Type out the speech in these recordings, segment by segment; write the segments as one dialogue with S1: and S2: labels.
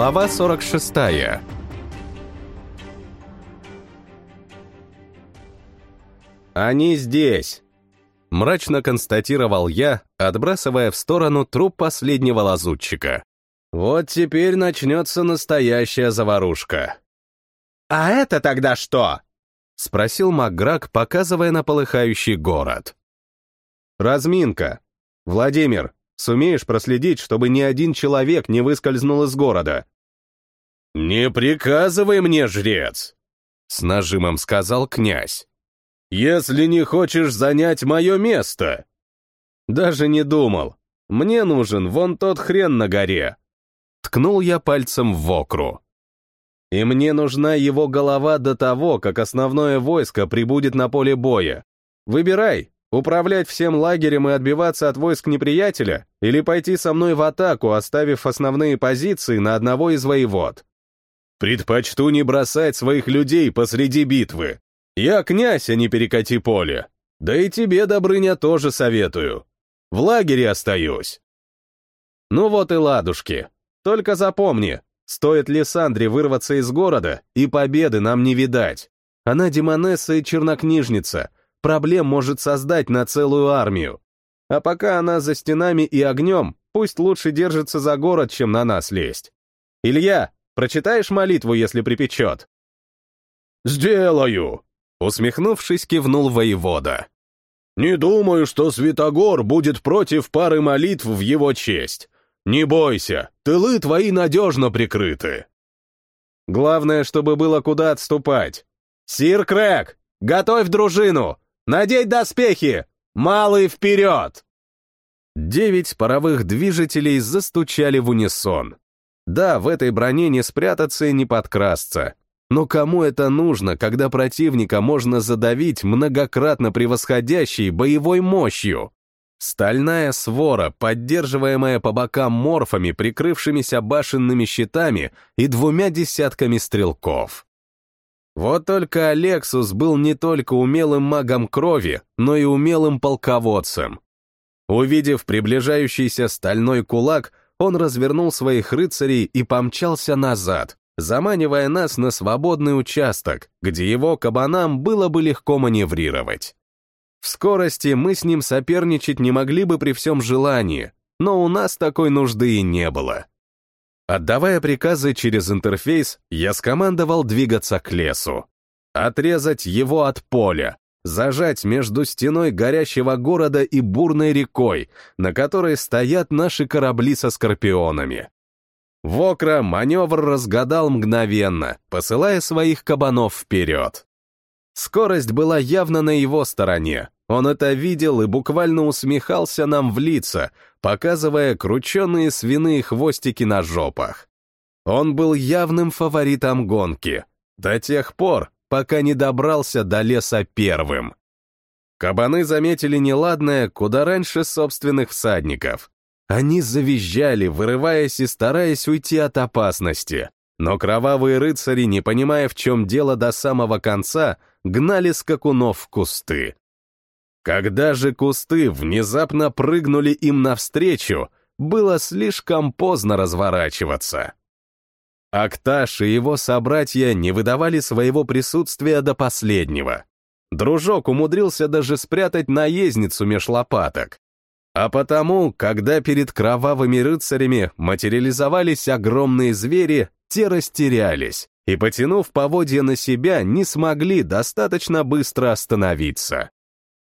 S1: Глава 46 «Они здесь!» — мрачно констатировал я, отбрасывая в сторону труп последнего лазутчика. «Вот теперь начнется настоящая заварушка».
S2: «А это тогда что?»
S1: — спросил Макграк, показывая на полыхающий город. «Разминка. Владимир, сумеешь проследить, чтобы ни один человек не выскользнул из города?»
S3: «Не приказывай мне, жрец!» — с нажимом сказал князь. «Если не хочешь занять мое место!»
S1: «Даже не думал. Мне нужен вон тот хрен на горе!» Ткнул я пальцем в окру. «И мне нужна его голова до того, как основное войско прибудет на поле боя. Выбирай, управлять всем лагерем и отбиваться от войск неприятеля, или пойти со мной в атаку, оставив основные позиции на одного из воевод?»
S3: «Предпочту не бросать своих людей посреди битвы. Я князь, а не перекати поле. Да и тебе, Добрыня, тоже советую. В лагере остаюсь.
S1: Ну вот и ладушки. Только запомни, стоит Лиссандре вырваться из города, и победы нам не видать. Она демонесса и чернокнижница, проблем может создать на целую армию. А пока она за стенами и огнем, пусть лучше держится за город, чем на нас лезть. Илья, прочитаешь молитву, если припечет?
S3: «Сделаю!» Усмехнувшись, кивнул воевода. «Не думаю, что Святогор будет против пары молитв в его честь. Не бойся, тылы твои надежно прикрыты».
S1: Главное, чтобы было куда отступать. «Сир Крэк, готовь дружину! Надеть доспехи! Малый вперед!» Девять паровых движителей застучали в унисон. Да, в этой броне не спрятаться и не подкрасться. Но кому это нужно, когда противника можно задавить многократно превосходящей боевой мощью? Стальная свора, поддерживаемая по бокам морфами, прикрывшимися башенными щитами и двумя десятками стрелков. Вот только Алексус был не только умелым магом крови, но и умелым полководцем. Увидев приближающийся стальной кулак, он развернул своих рыцарей и помчался назад, заманивая нас на свободный участок, где его кабанам было бы легко маневрировать. В скорости мы с ним соперничать не могли бы при всем желании, но у нас такой нужды и не было. Отдавая приказы через интерфейс, я скомандовал двигаться к лесу. Отрезать его от поля, зажать между стеной горящего города и бурной рекой, на которой стоят наши корабли со скорпионами. Вокра маневр разгадал мгновенно, посылая своих кабанов вперед. Скорость была явно на его стороне. Он это видел и буквально усмехался нам в лица, показывая крученные свиные хвостики на жопах. Он был явным фаворитом гонки, до тех пор, пока не добрался до леса первым. Кабаны заметили неладное куда раньше собственных всадников. Они завизжали, вырываясь и стараясь уйти от опасности. Но кровавые рыцари, не понимая, в чем дело до самого конца, гнали скакунов в кусты. Когда же кусты внезапно прыгнули им навстречу, было слишком поздно разворачиваться. Акташ и его собратья не выдавали своего присутствия до последнего. Дружок умудрился даже спрятать наездницу меж лопаток. А потому, когда перед кровавыми рыцарями материализовались огромные звери, те растерялись и, потянув поводья на себя, не смогли достаточно быстро остановиться.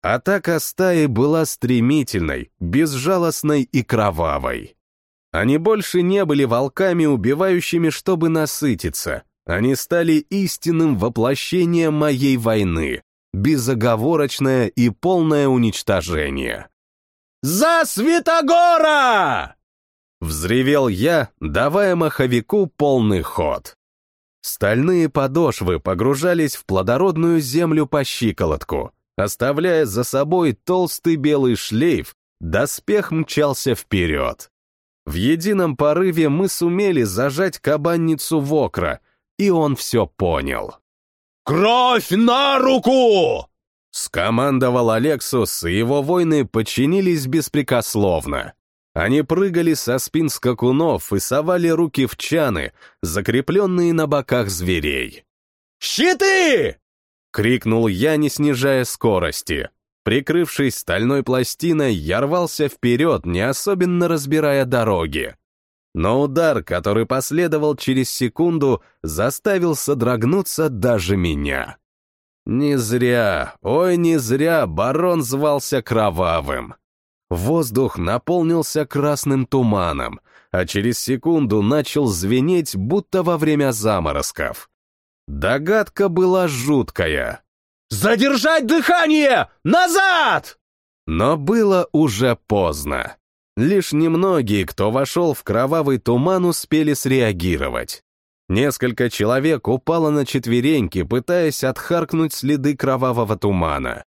S1: Атака стаи была стремительной, безжалостной и кровавой. Они больше не были волками, убивающими, чтобы насытиться. Они стали истинным воплощением моей войны, безоговорочное и полное уничтожение. «За Святогора!» Взревел я, давая маховику полный ход. Стальные подошвы погружались в плодородную землю по щиколотку, оставляя за собой толстый белый шлейф, доспех мчался вперед. В едином порыве мы сумели зажать кабанницу в окра, и он все понял.
S3: «Кровь на руку!»
S1: Скомандовал Алексус, и его воины подчинились беспрекословно. Они прыгали со спин скакунов и совали руки в чаны, закрепленные на боках зверей.
S3: «Щиты!»
S1: — крикнул я, не снижая скорости. Прикрывшись стальной пластиной, я рвался вперед, не особенно разбирая дороги. Но удар, который последовал через секунду, заставил содрогнуться даже меня. Не зря, ой, не зря барон звался Кровавым. Воздух наполнился красным туманом, а через секунду начал звенеть, будто во время заморозков. Догадка была жуткая.
S3: «Задержать дыхание! Назад!»
S1: Но было уже поздно. Лишь немногие, кто вошел в кровавый туман, успели среагировать. Несколько человек упало на четвереньки, пытаясь отхаркнуть следы кровавого тумана.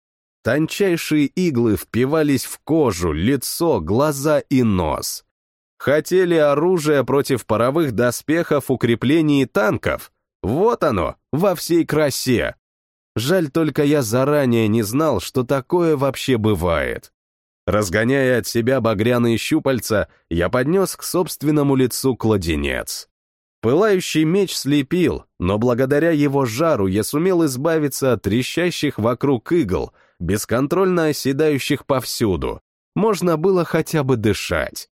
S1: Тончайшие иглы впивались в кожу, лицо, глаза и нос. Хотели оружие против паровых доспехов, укреплений и танков? Вот оно, во всей красе. Жаль только я заранее не знал, что такое вообще бывает. Разгоняя от себя багряные щупальца, я поднес к собственному лицу кладенец. Пылающий меч слепил, но благодаря его жару я сумел избавиться от трещащих вокруг игл, бесконтрольно оседающих повсюду. Можно было хотя бы дышать.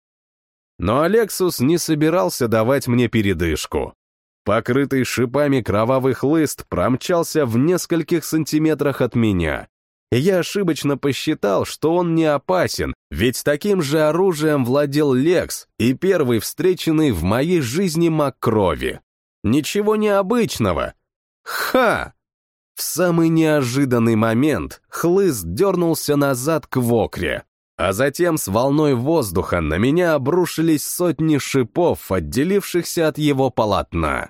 S1: Но Алексус не собирался давать мне передышку. Покрытый шипами кровавый хлыст промчался в нескольких сантиметрах от меня, я ошибочно посчитал, что он не опасен, ведь таким же оружием владел Лекс и первый встреченный в моей жизни маг крови. Ничего необычного. Ха! В самый неожиданный момент хлыст дернулся назад к вокре, а затем с волной воздуха на меня обрушились сотни шипов, отделившихся от его полотна.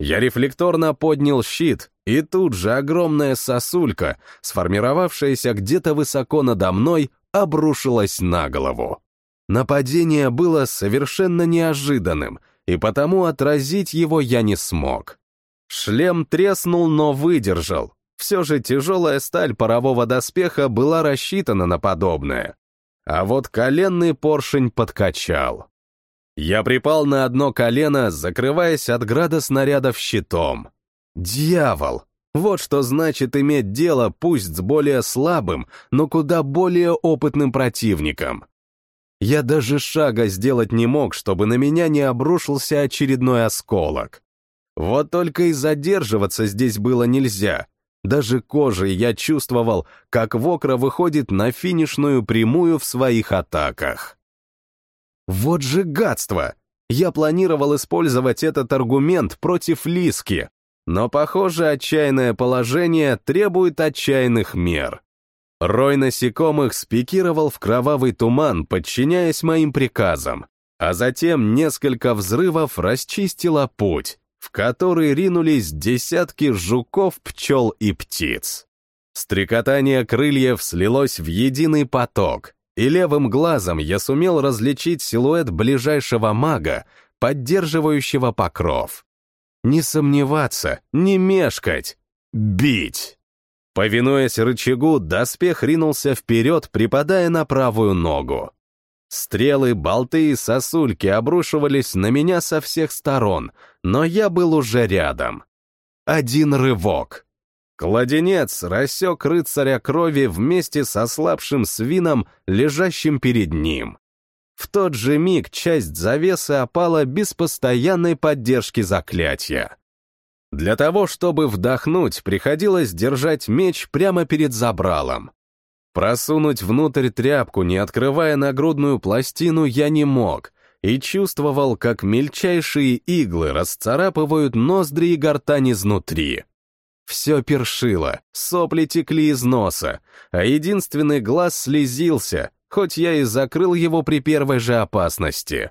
S1: Я рефлекторно поднял щит, и тут же огромная сосулька, сформировавшаяся где-то высоко надо мной, обрушилась на голову. Нападение было совершенно неожиданным, и потому отразить его я не смог. Шлем треснул, но выдержал. Все же тяжелая сталь парового доспеха была рассчитана на подобное. А вот коленный поршень подкачал. Я припал на одно колено, закрываясь от града снарядов щитом. Дьявол! Вот что значит иметь дело пусть с более слабым, но куда более опытным противником. Я даже шага сделать не мог, чтобы на меня не обрушился очередной осколок. Вот только и задерживаться здесь было нельзя. Даже кожей я чувствовал, как Вокра выходит на финишную прямую в своих атаках. Вот же гадство! Я планировал использовать этот аргумент против Лиски, но, похоже, отчаянное положение требует отчаянных мер. Рой насекомых спикировал в кровавый туман, подчиняясь моим приказам, а затем несколько взрывов расчистило путь, в который ринулись десятки жуков, пчел и птиц. Стрекотание крыльев слилось в единый поток, и левым глазом я сумел различить силуэт ближайшего мага, поддерживающего покров. Не сомневаться, не мешкать, бить. Повинуясь рычагу, доспех ринулся вперед, припадая на правую ногу. Стрелы, болты и сосульки обрушивались на меня со всех сторон, но я был уже рядом. Один рывок. Кладенец рассек рыцаря крови вместе со слабшим свином, лежащим перед ним. В тот же миг часть завесы опала без постоянной поддержки заклятия. Для того, чтобы вдохнуть, приходилось держать меч прямо перед забралом. Просунуть внутрь тряпку, не открывая нагрудную пластину, я не мог, и чувствовал, как мельчайшие иглы расцарапывают ноздри и гортань изнутри. Все першило, сопли текли из носа, а единственный глаз слезился, хоть я и закрыл его при первой же опасности.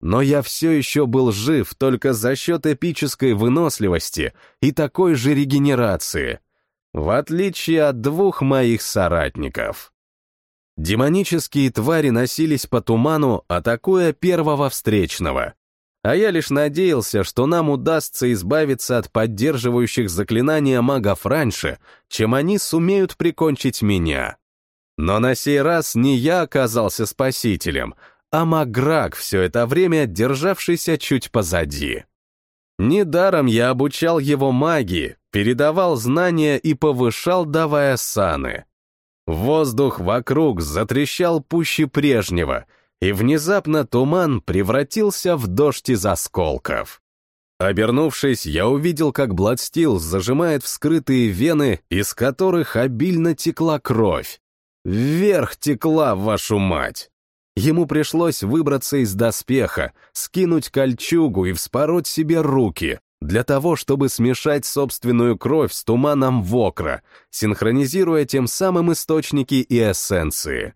S1: Но я все еще был жив только за счет эпической выносливости и такой же регенерации, в отличие от двух моих соратников. Демонические твари носились по туману, атакуя первого встречного. А я лишь надеялся, что нам удастся избавиться от поддерживающих заклинания магов раньше, чем они сумеют прикончить меня. Но на сей раз не я оказался спасителем, а Маграк все это время державшийся чуть позади. Недаром я обучал его магии, передавал знания и повышал, давая саны. Воздух вокруг затрещал пуще прежнего, и внезапно туман превратился в дождь из осколков. Обернувшись, я увидел, как Бладстил зажимает вскрытые вены, из которых обильно текла кровь. Вверх текла, вашу мать! Ему пришлось выбраться из доспеха, скинуть кольчугу и вспороть себе руки, для того, чтобы смешать собственную кровь с туманом вокра, синхронизируя тем самым источники и эссенции.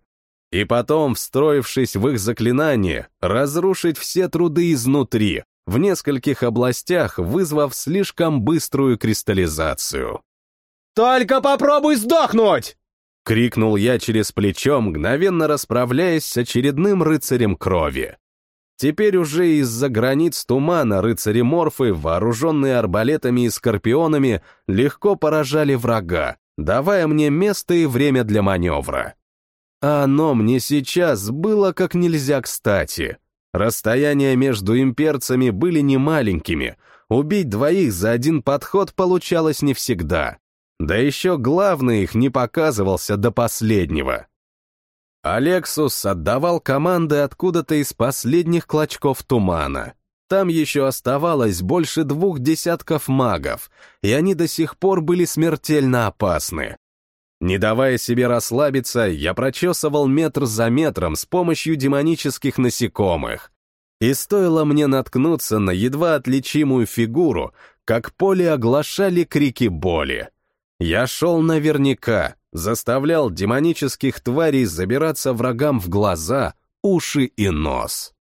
S1: И потом, встроившись в их заклинание, разрушить все труды изнутри, в нескольких областях вызвав слишком быструю кристаллизацию.
S2: «Только попробуй сдохнуть!»
S1: — крикнул я через плечо, мгновенно расправляясь с очередным рыцарем крови. Теперь уже из-за границ тумана рыцари-морфы, вооруженные арбалетами и скорпионами, легко поражали врага, давая мне место и время для маневра. А оно мне сейчас было как нельзя кстати. Расстояния между имперцами были немаленькими, убить двоих за один подход получалось не всегда. Да еще главный их не показывался до последнего. Алексус отдавал команды откуда-то из последних клочков тумана. Там еще оставалось больше двух десятков магов, и они до сих пор были смертельно опасны. Не давая себе расслабиться, я прочесывал метр за метром с помощью демонических насекомых. И стоило мне наткнуться на едва отличимую фигуру, как поле оглашали крики боли. Я шел наверняка, заставлял демонических тварей забираться врагам в глаза, уши и нос.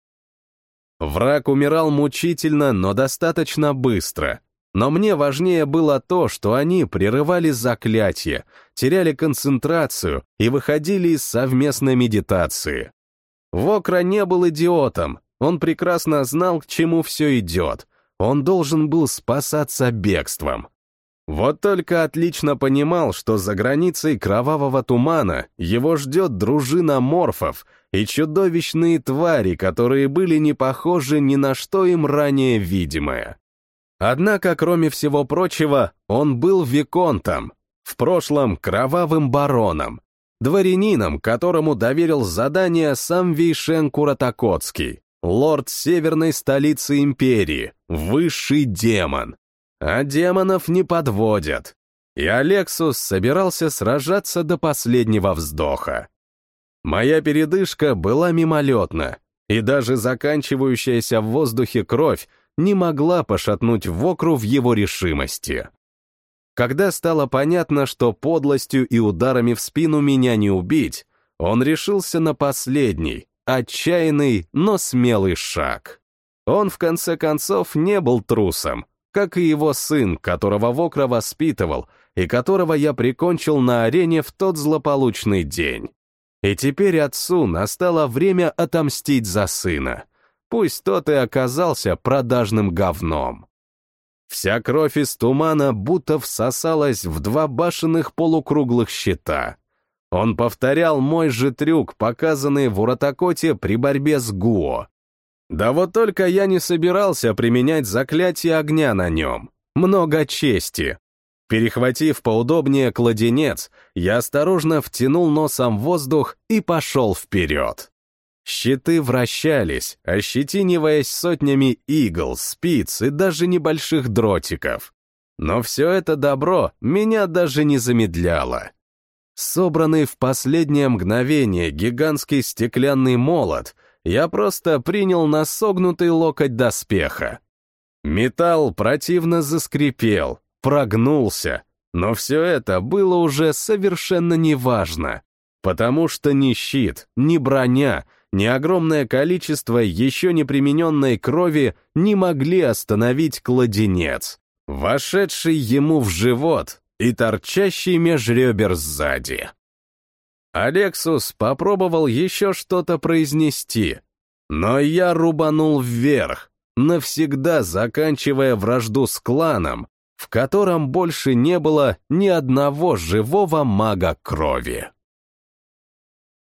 S1: Враг умирал мучительно, но достаточно быстро, но мне важнее было то, что они прерывали заклятие, теряли концентрацию и выходили из совместной медитации. Вокра не был идиотом, он прекрасно знал, к чему все идет. Он должен был спасаться бегством. Вот только отлично понимал, что за границей кровавого тумана его ждет дружина морфов и чудовищные твари, которые были не похожи ни на что им ранее видимое. Однако, кроме всего прочего, он был виконтом, в прошлом кровавым бароном, дворянином, которому доверил задание сам Вейшен Куратакоцкий, лорд северной столицы империи, высший демон. А демонов не подводят. И Алексус собирался сражаться до последнего вздоха. Моя передышка была мимолетна, и даже заканчивающаяся в воздухе кровь не могла пошатнуть Вокру в его решимости. Когда стало понятно, что подлостью и ударами в спину меня не убить, он решился на последний, отчаянный, но смелый шаг. Он, в конце концов, не был трусом, как и его сын, которого Вокра воспитывал и которого я прикончил на арене в тот злополучный день. И теперь отцу настало время отомстить за сына пусть тот и оказался продажным говном. Вся кровь из тумана будто всосалась в два башенных полукруглых щита. Он повторял мой же трюк, показанный в Уратакоте при борьбе с Гуо. Да вот только я не собирался применять заклятие огня на нем. Много чести. Перехватив поудобнее кладенец, я осторожно втянул носом воздух и пошел вперед. Щиты вращались, ощетиниваясь сотнями игл, спиц и даже небольших дротиков. Но все это добро меня даже не замедляло. Собранный в последнее мгновение гигантский стеклянный молот, я просто принял на согнутый локоть доспеха. Металл противно заскрипел, прогнулся, но все это было уже совершенно неважно, потому что ни щит, ни броня — ни огромное количество еще не примененной крови не могли остановить кладенец, вошедший ему в живот и торчащий меж ребер сзади. Алексус попробовал еще что-то произнести, но я рубанул вверх, навсегда заканчивая вражду с кланом, в котором больше не было ни одного живого мага крови.